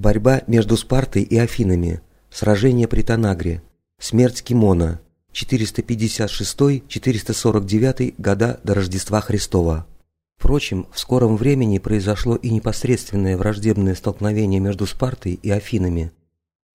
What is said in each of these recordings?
Борьба между Спартой и Афинами. Сражение при Танагре. Смерть Кимона. 456-449 года до Рождества Христова. Впрочем, в скором времени произошло и непосредственное враждебное столкновение между Спартой и Афинами.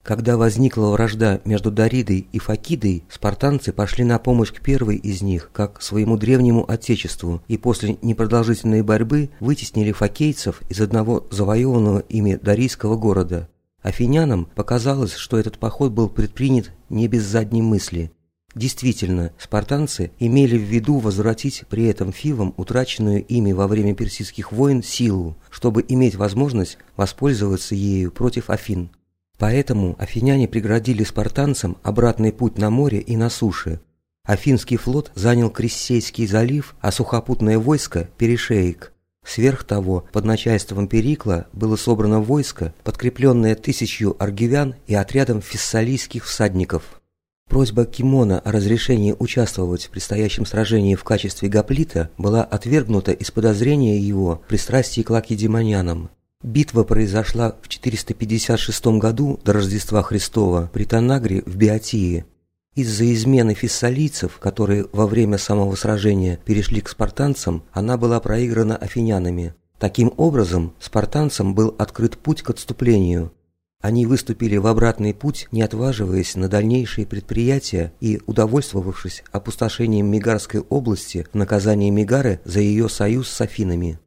Когда возникла вражда между Даридой и Факидой, спартанцы пошли на помощь к первой из них, как своему древнему отечеству, и после непродолжительной борьбы вытеснили факейцев из одного завоеванного ими дарийского города. Афинянам показалось, что этот поход был предпринят не без задней мысли. Действительно, спартанцы имели в виду возвратить при этом фивам утраченную ими во время персидских войн силу, чтобы иметь возможность воспользоваться ею против Афин. Поэтому афиняне преградили спартанцам обратный путь на море и на суше. Афинский флот занял Крессейский залив, а сухопутное войско – Перешеик. Сверх того, под начальством Перикла было собрано войско, подкрепленное тысячью аргивян и отрядом фессалийских всадников. Просьба Кимона о разрешении участвовать в предстоящем сражении в качестве гоплита была отвергнута из подозрения его пристрастии к лакедемонянам. Битва произошла в 456 году до Рождества Христова при Танагре в Биотии. Из-за измены фессалийцев, которые во время самого сражения перешли к спартанцам, она была проиграна афинянами. Таким образом, спартанцам был открыт путь к отступлению. Они выступили в обратный путь, не отваживаясь на дальнейшие предприятия и удовольствовавшись опустошением Мегарской области в наказание Мегары за ее союз с Афинами.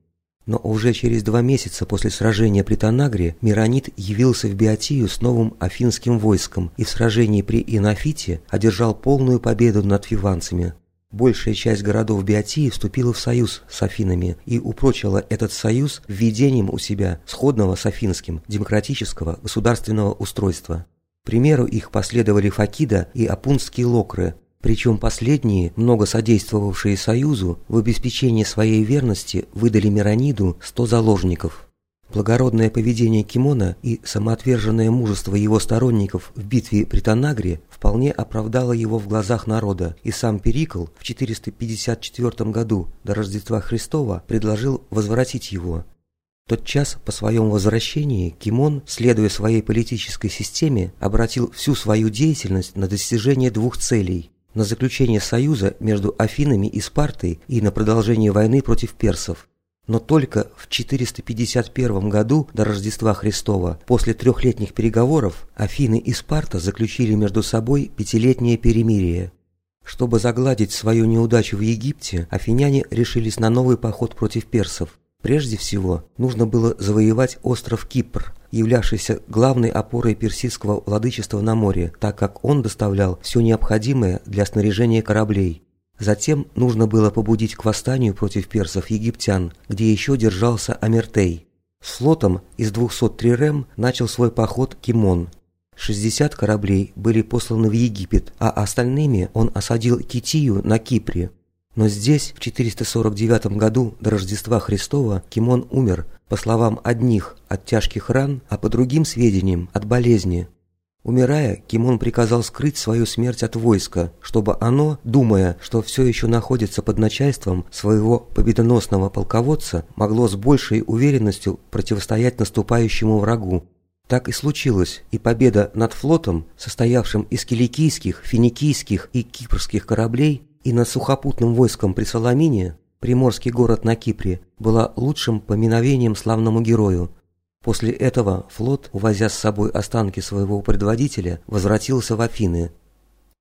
Но уже через два месяца после сражения при Танагре Миронид явился в Биотию с новым афинским войском и в сражении при Инофите одержал полную победу над фиванцами. Большая часть городов Биотии вступила в союз с Афинами и упрочила этот союз введением у себя сходного с афинским демократического государственного устройства. К примеру их последовали Факида и Апунские локры – причем последние, много содействовавшие Союзу, в обеспечении своей верности выдали Мирониду 100 заложников. Благородное поведение Кимона и самоотверженное мужество его сторонников в битве при Танагре вполне оправдало его в глазах народа, и сам Перикл в 454 году до Рождества Христова предложил возвратить его. Тот час по своем возвращении Кимон, следуя своей политической системе, обратил всю свою деятельность на достижение двух целей – на заключение союза между Афинами и Спартой и на продолжение войны против персов. Но только в 451 году до Рождества Христова, после трехлетних переговоров, Афины и Спарта заключили между собой пятилетнее перемирие. Чтобы загладить свою неудачу в Египте, афиняне решились на новый поход против персов. Прежде всего, нужно было завоевать остров Кипр, являвшийся главной опорой персидского владычества на море, так как он доставлял все необходимое для снаряжения кораблей. Затем нужно было побудить к восстанию против персов египтян, где еще держался Амертей. С флотом из 203 рем начал свой поход Кимон. 60 кораблей были посланы в Египет, а остальными он осадил Китию на Кипре. Но здесь, в 449 году до Рождества Христова, Кимон умер, по словам одних, от тяжких ран, а по другим сведениям, от болезни. Умирая, Кимон приказал скрыть свою смерть от войска, чтобы оно, думая, что все еще находится под начальством своего победоносного полководца, могло с большей уверенностью противостоять наступающему врагу. Так и случилось, и победа над флотом, состоявшим из киликийских, финикийских и кипрских кораблей, и над сухопутным войском при Соломине, приморский город на Кипре, была лучшим поминовением славному герою. После этого флот, увозя с собой останки своего предводителя, возвратился в Афины.